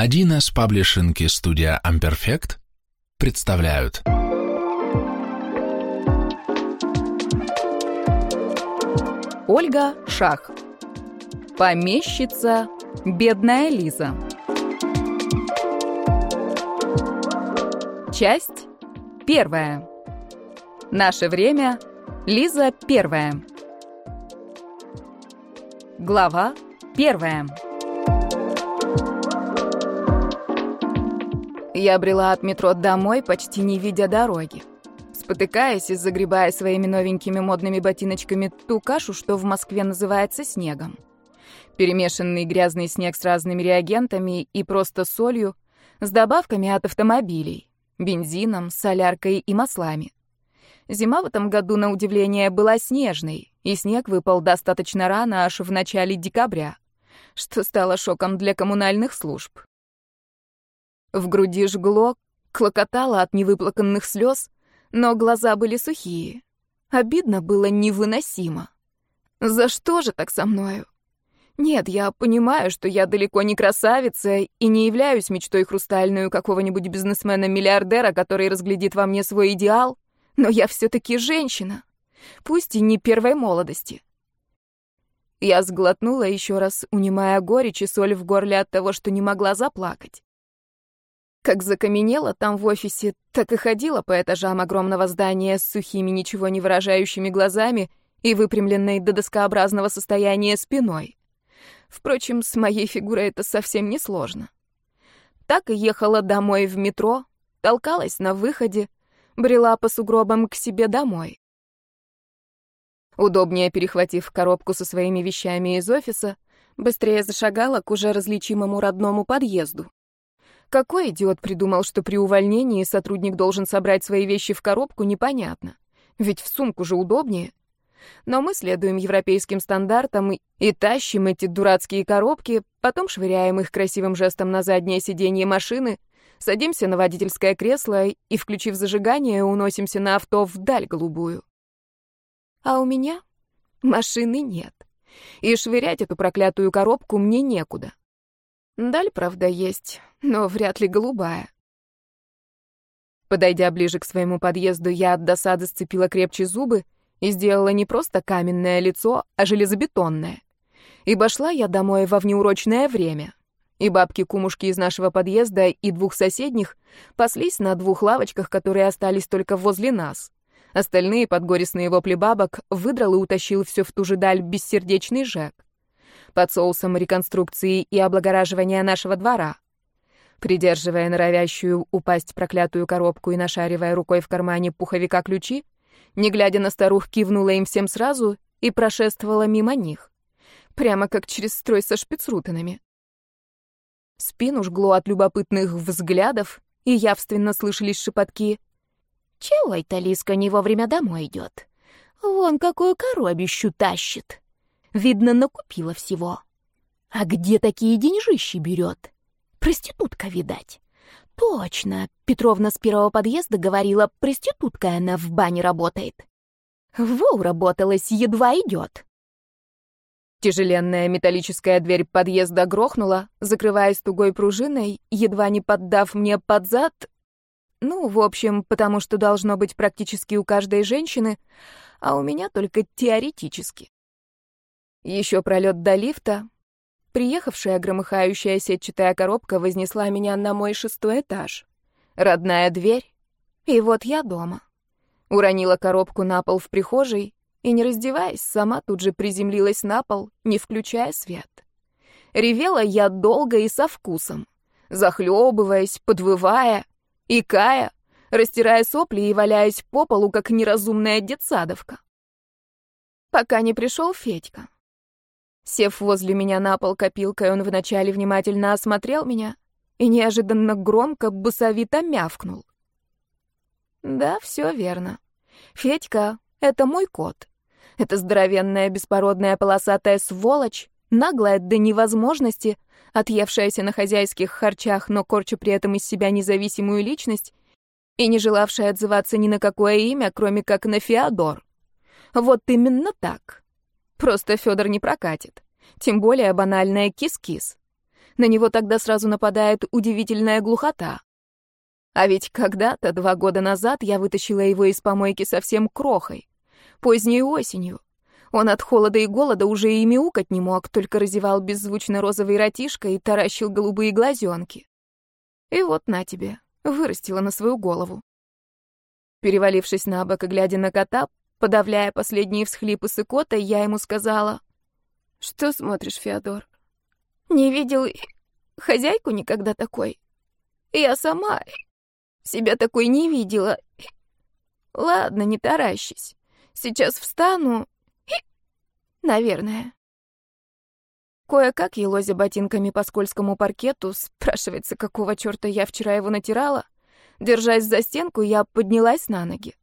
1С паблишинг и студия Amperfect представляют. Ольга Шах. Помещица Бедная Лиза Часть первая. Наше время. Лиза первая. Глава первая Я брела от метро домой, почти не видя дороги. Спотыкаясь и загребая своими новенькими модными ботиночками ту кашу, что в Москве называется снегом. Перемешанный грязный снег с разными реагентами и просто солью, с добавками от автомобилей, бензином, соляркой и маслами. Зима в этом году, на удивление, была снежной, и снег выпал достаточно рано, аж в начале декабря, что стало шоком для коммунальных служб. В груди жгло, клокотало от невыплаканных слез, но глаза были сухие. Обидно было невыносимо. За что же так со мною? Нет, я понимаю, что я далеко не красавица и не являюсь мечтой хрустальную какого-нибудь бизнесмена-миллиардера, который разглядит во мне свой идеал, но я все-таки женщина, пусть и не первой молодости. Я сглотнула еще раз, унимая горечь и соль в горле от того, что не могла заплакать. Как закаменела там в офисе, так и ходила по этажам огромного здания с сухими, ничего не выражающими глазами и выпрямленной до доскообразного состояния спиной. Впрочем, с моей фигурой это совсем не сложно. Так и ехала домой в метро, толкалась на выходе, брела по сугробам к себе домой. Удобнее перехватив коробку со своими вещами из офиса, быстрее зашагала к уже различимому родному подъезду. Какой идиот придумал, что при увольнении сотрудник должен собрать свои вещи в коробку, непонятно. Ведь в сумку же удобнее. Но мы следуем европейским стандартам и, и тащим эти дурацкие коробки, потом швыряем их красивым жестом на заднее сиденье машины, садимся на водительское кресло и, включив зажигание, уносимся на авто вдаль голубую. А у меня машины нет. И швырять эту проклятую коробку мне некуда. Даль, правда, есть, но вряд ли голубая. Подойдя ближе к своему подъезду, я от досады сцепила крепче зубы и сделала не просто каменное лицо, а железобетонное. Ибо шла я домой во внеурочное время. И бабки-кумушки из нашего подъезда и двух соседних паслись на двух лавочках, которые остались только возле нас. Остальные подгорестные вопли бабок выдрал и утащил все в ту же даль бессердечный Жек под соусом реконструкции и облагораживания нашего двора. Придерживая норовящую упасть проклятую коробку и нашаривая рукой в кармане пуховика ключи, не глядя на старух, кивнула им всем сразу и прошествовала мимо них. Прямо как через строй со шпицрутенами. Спину жгло от любопытных взглядов, и явственно слышались шепотки. «Чего это Лиска не вовремя домой идет? Вон какую коробищу тащит!» Видно, накупила всего. А где такие деньжищи берет? Проститутка, видать. Точно, Петровна с первого подъезда говорила, проститутка она в бане работает. Во уработалась, едва идет. Тяжеленная металлическая дверь подъезда грохнула, закрываясь тугой пружиной, едва не поддав мне под зад. Ну, в общем, потому что должно быть практически у каждой женщины, а у меня только теоретически. Еще пролет до лифта. Приехавшая громыхающая сетчатая коробка вознесла меня на мой шестой этаж. Родная дверь. И вот я дома. Уронила коробку на пол в прихожей и, не раздеваясь, сама тут же приземлилась на пол, не включая свет. Ревела я долго и со вкусом, захлебываясь, подвывая, икая, растирая сопли и валяясь по полу, как неразумная детсадовка. Пока не пришел Федька. Сев возле меня на пол копилкой, он вначале внимательно осмотрел меня и неожиданно громко, бусовито мявкнул. Да, все верно. Федька — это мой кот. Это здоровенная, беспородная, полосатая сволочь, наглая до невозможности, отъевшаяся на хозяйских харчах, но корча при этом из себя независимую личность и не желавшая отзываться ни на какое имя, кроме как на Феодор. Вот именно так. Просто Федор не прокатит. Тем более банальная кис-кис. На него тогда сразу нападает удивительная глухота. А ведь когда-то, два года назад, я вытащила его из помойки совсем крохой. Поздней осенью. Он от холода и голода уже и мяукать не мог, только разевал беззвучно розовый ротишко и таращил голубые глазенки. И вот на тебе, вырастила на свою голову. Перевалившись на бок и глядя на кота, подавляя последние всхлипы с икота, я ему сказала, «Что смотришь, Феодор? Не видел хозяйку никогда такой? Я сама себя такой не видела. Ладно, не таращись. Сейчас встану. Наверное». Кое-как, елозя ботинками по скользкому паркету, спрашивается, какого черта я вчера его натирала, Держась за стенку, я поднялась на ноги.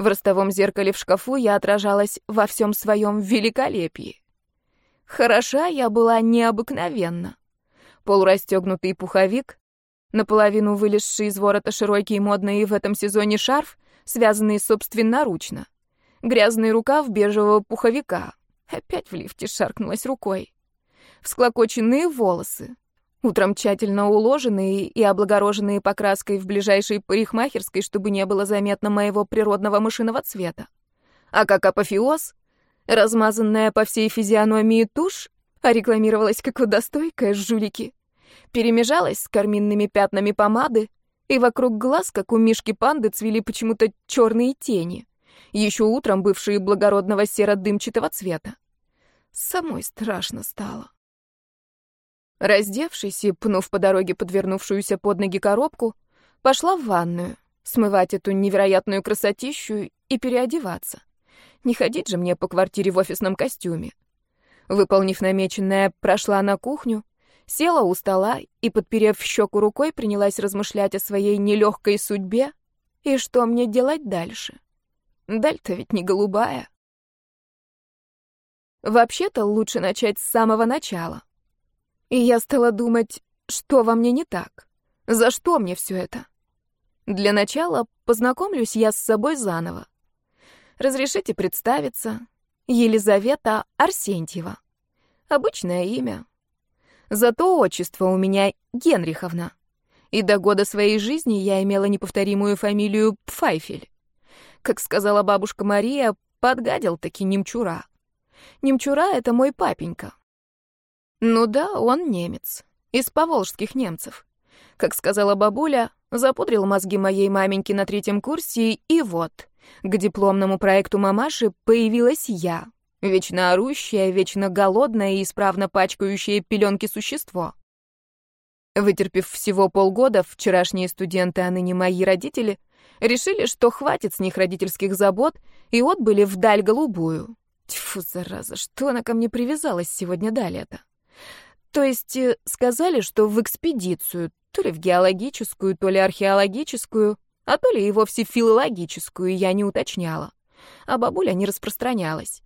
В ростовом зеркале в шкафу я отражалась во всем своем великолепии. Хороша я была необыкновенно. Полурастегнутый пуховик, наполовину вылезший из ворота широкий модный в этом сезоне шарф, связанный собственноручно. Грязный рукав бежевого пуховика. Опять в лифте шаркнулась рукой. Всклокоченные волосы, Утром тщательно уложенные и облагороженные покраской в ближайшей парикмахерской, чтобы не было заметно моего природного мышиного цвета. А как апофеоз, размазанная по всей физиономии тушь, а рекламировалась как водостойкая жулики, перемежалась с карминными пятнами помады, и вокруг глаз, как у мишки-панды, цвели почему-то черные тени, еще утром бывшие благородного серо-дымчатого цвета. Самой страшно стало. Раздевшись и пнув по дороге подвернувшуюся под ноги коробку, пошла в ванную, смывать эту невероятную красотищу и переодеваться. Не ходить же мне по квартире в офисном костюме. Выполнив намеченное, прошла на кухню, села у стола и, подперев щеку рукой, принялась размышлять о своей нелегкой судьбе и что мне делать дальше. Даль-то ведь не голубая. Вообще-то лучше начать с самого начала. И я стала думать, что во мне не так? За что мне все это? Для начала познакомлюсь я с собой заново. Разрешите представиться. Елизавета Арсентьева. Обычное имя. Зато отчество у меня Генриховна. И до года своей жизни я имела неповторимую фамилию Пфайфель. Как сказала бабушка Мария, подгадил таки немчура. Немчура — это мой папенька. Ну да, он немец. Из поволжских немцев. Как сказала бабуля, запудрил мозги моей маменьки на третьем курсе, и вот, к дипломному проекту мамаши появилась я, вечно орущее, вечно голодное и исправно пачкающее пеленки существо. Вытерпев всего полгода, вчерашние студенты, а ныне мои родители, решили, что хватит с них родительских забот, и отбыли вдаль голубую. Тьфу, зараза, что она ко мне привязалась сегодня до лета? То есть э, сказали, что в экспедицию, то ли в геологическую, то ли археологическую, а то ли и вовсе филологическую, я не уточняла. А бабуля не распространялась.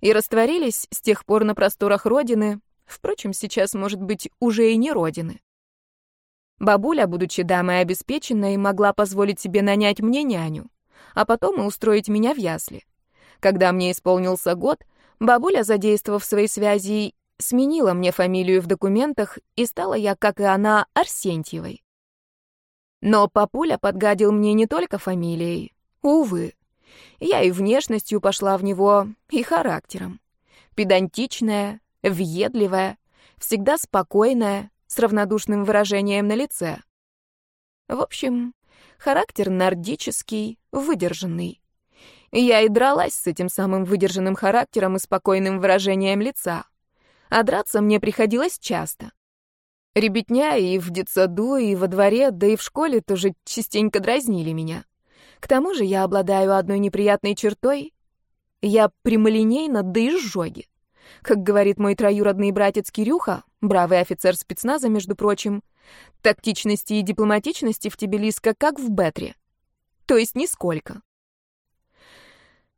И растворились с тех пор на просторах родины, впрочем, сейчас, может быть, уже и не родины. Бабуля, будучи дамой обеспеченной, могла позволить себе нанять мне няню, а потом и устроить меня в ясли. Когда мне исполнился год, бабуля, задействовав свои связи, сменила мне фамилию в документах, и стала я, как и она, Арсентьевой. Но папуля подгадил мне не только фамилией. Увы. Я и внешностью пошла в него, и характером. Педантичная, въедливая, всегда спокойная, с равнодушным выражением на лице. В общем, характер нордический, выдержанный. Я и дралась с этим самым выдержанным характером и спокойным выражением лица а драться мне приходилось часто. Ребятня и в детсаду, и во дворе, да и в школе тоже частенько дразнили меня. К тому же я обладаю одной неприятной чертой. Я прямолинейна до изжоги. Как говорит мой троюродный братец Кирюха, бравый офицер спецназа, между прочим, тактичности и дипломатичности в Тбилиско как в Бетре. То есть нисколько.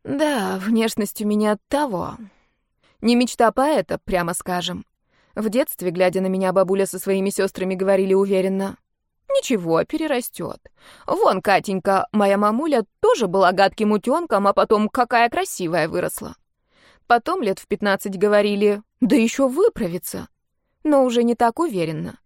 Да, внешность у меня того, не мечта поэта, прямо скажем. В детстве, глядя на меня, бабуля со своими сестрами говорили уверенно. «Ничего, перерастет. Вон, Катенька, моя мамуля, тоже была гадким утенком, а потом какая красивая выросла». Потом лет в пятнадцать говорили, да еще выправится. но уже не так уверенно.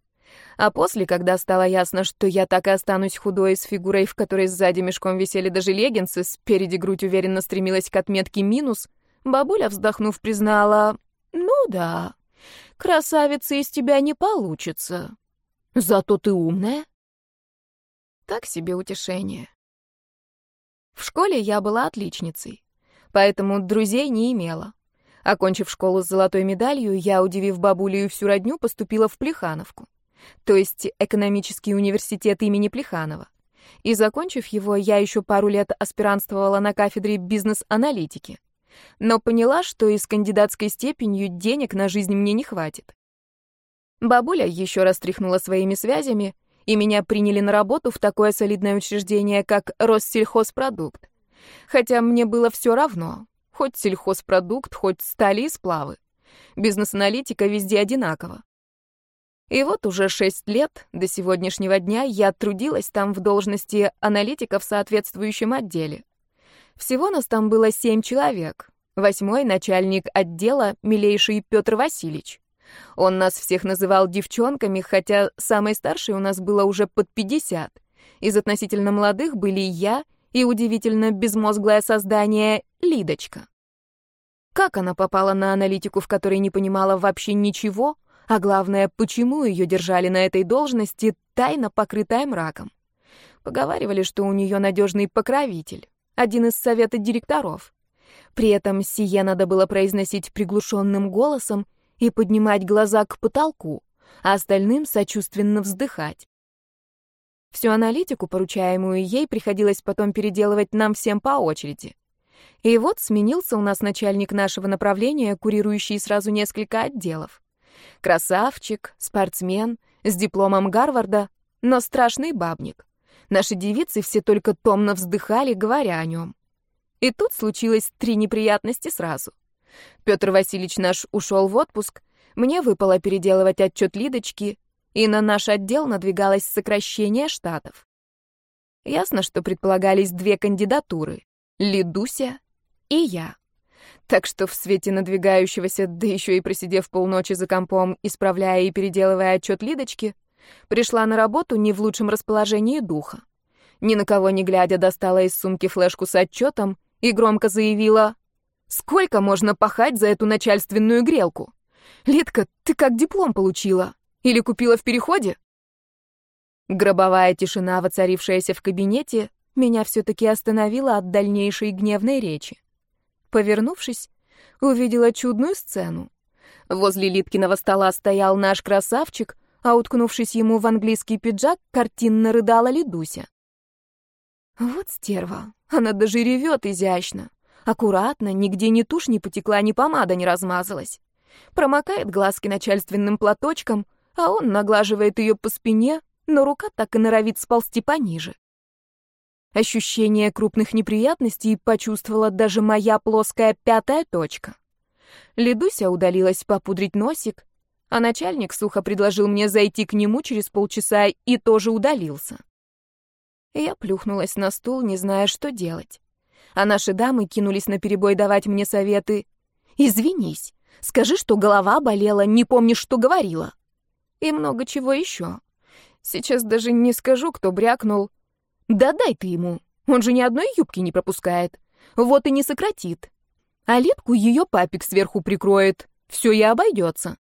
А после, когда стало ясно, что я так и останусь худой с фигурой, в которой сзади мешком висели даже леггинсы, спереди грудь уверенно стремилась к отметке минус, бабуля, вздохнув, признала, «Ну да, красавица из тебя не получится. Зато ты умная». Так себе утешение. В школе я была отличницей, поэтому друзей не имела. Окончив школу с золотой медалью, я, удивив бабулю и всю родню, поступила в Плехановку, то есть экономический университет имени Плеханова. И, закончив его, я еще пару лет аспирантствовала на кафедре бизнес-аналитики. Но поняла, что и с кандидатской степенью денег на жизнь мне не хватит. Бабуля еще раз тряхнула своими связями, и меня приняли на работу в такое солидное учреждение, как Россельхозпродукт. Хотя мне было все равно, Хоть сельхозпродукт, хоть стали и сплавы. Бизнес-аналитика везде одинаково. И вот уже шесть лет, до сегодняшнего дня, я трудилась там в должности аналитика в соответствующем отделе. Всего нас там было семь человек. Восьмой — начальник отдела, милейший Петр Васильевич. Он нас всех называл девчонками, хотя самой старшей у нас было уже под пятьдесят. Из относительно молодых были я и удивительно безмозглое создание Лидочка. Как она попала на аналитику, в которой не понимала вообще ничего, а главное, почему ее держали на этой должности, тайно покрытая мраком? Поговаривали, что у нее надежный покровитель, один из совета директоров. При этом сие надо было произносить приглушенным голосом и поднимать глаза к потолку, а остальным сочувственно вздыхать. Всю аналитику, поручаемую ей, приходилось потом переделывать нам всем по очереди. И вот сменился у нас начальник нашего направления, курирующий сразу несколько отделов. Красавчик, спортсмен, с дипломом Гарварда, но страшный бабник. Наши девицы все только томно вздыхали, говоря о нем. И тут случилось три неприятности сразу. Петр Васильевич наш ушел в отпуск, мне выпало переделывать отчет Лидочки, и на наш отдел надвигалось сокращение штатов. Ясно, что предполагались две кандидатуры — Лидуся и я. Так что в свете надвигающегося, да еще и просидев полночи за компом, исправляя и переделывая отчет Лидочки, пришла на работу не в лучшем расположении духа. Ни на кого не глядя достала из сумки флешку с отчетом и громко заявила «Сколько можно пахать за эту начальственную грелку? Лидка, ты как диплом получила?» Или купила в переходе? Гробовая тишина, воцарившаяся в кабинете, меня все-таки остановила от дальнейшей гневной речи. Повернувшись, увидела чудную сцену. Возле Литкиного стола стоял наш красавчик, а уткнувшись ему в английский пиджак, картинно рыдала Лидуся. Вот стерва, она даже ревет изящно. Аккуратно, нигде ни тушь не потекла, ни помада не размазалась. Промокает глазки начальственным платочком, а он наглаживает ее по спине, но рука так и норовит сползти пониже. Ощущение крупных неприятностей почувствовала даже моя плоская пятая точка. Ледуся удалилась попудрить носик, а начальник сухо предложил мне зайти к нему через полчаса и тоже удалился. Я плюхнулась на стул, не зная, что делать. А наши дамы кинулись на перебой давать мне советы. «Извинись, скажи, что голова болела, не помнишь, что говорила» и много чего еще. Сейчас даже не скажу, кто брякнул. Да дай ты ему, он же ни одной юбки не пропускает. Вот и не сократит. А летку ее папик сверху прикроет, все и обойдется.